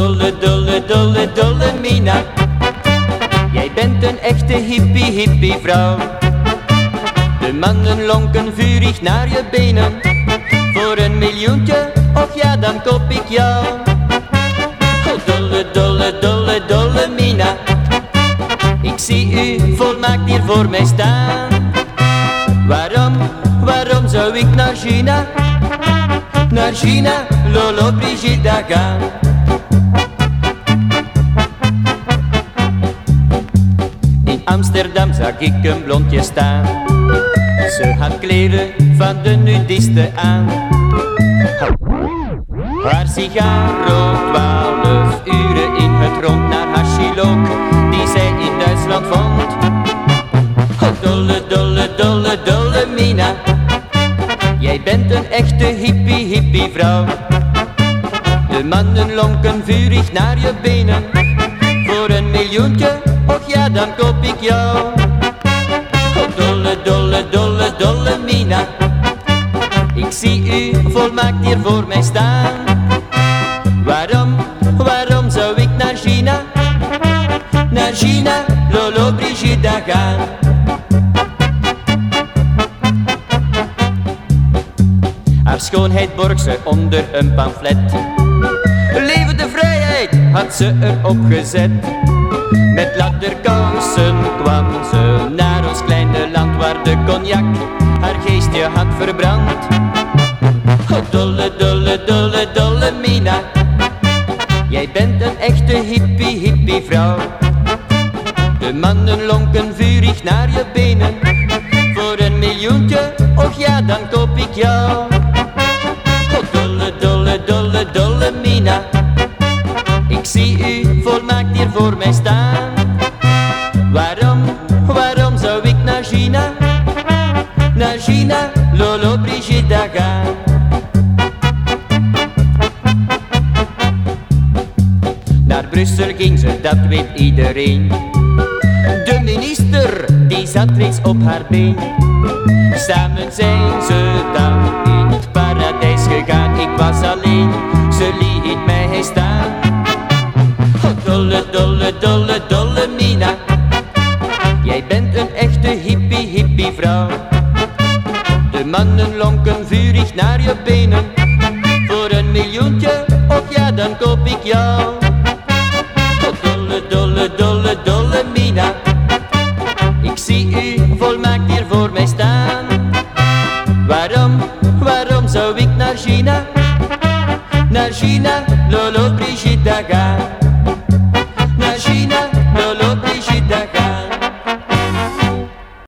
dolle, dolle, dolle, dolle Mina. Jij bent een echte hippie, hippie vrouw. De mannen lonken vurig naar je benen. Voor een miljoentje, och ja, dan koop ik jou. Dolle, dolle, dolle, dolle Mina. Ik zie u volmaakt hier voor mij staan. Waarom, waarom zou ik naar China? Naar China, Lolo Brigida gaan. Amsterdam zag ik een blondje staan. Ze had kleren van de nudisten aan. Haar sigaar rookt twaalf uren in het rond naar haar Shilok, die zij in Duitsland vond. Dolle, dolle, dolle, dolle Mina. Jij bent een echte hippie, hippie vrouw. De mannen lonken vurig naar je benen. Voor een miljoentje, ja, dan koop ik jou. Oh, dolle, dolle, dolle, dolle Mina. Ik zie u volmaakt hier voor mij staan. Waarom, waarom zou ik naar China? Naar China, Lolo Brigida gaan. Haar schoonheid borg ze onder een pamflet. Leven de vrijheid had ze erop gezet. Met ladderkousen kwam ze naar ons kleine land waar de cognac haar geestje had verbrand. Oh, dolle, dolle, dolle, dolle Mina. Jij bent een echte hippie, hippie vrouw. De mannen lonken vurig naar je benen. Voor een miljoentje, och ja, dan koop ik jou. Volmaakt hier voor mij staan. Waarom, waarom zou ik naar China? Naar China, Lolo Brigida gaan. Naar Brussel ging ze, dat weet iedereen. De minister, die zat reeds op haar been. Samen zijn ze dan dolle, dolle, dolle, dolle Mina. Jij bent een echte hippie, hippie vrouw. De mannen lonken vurig naar je benen. Voor een miljoentje, och ja, dan koop ik jou. Dolle, dolle, dolle, dolle Mina. Ik zie u volmaakt hier voor mij staan. Waarom, waarom zou ik naar China? Naar China, Lolo Brigida gaan.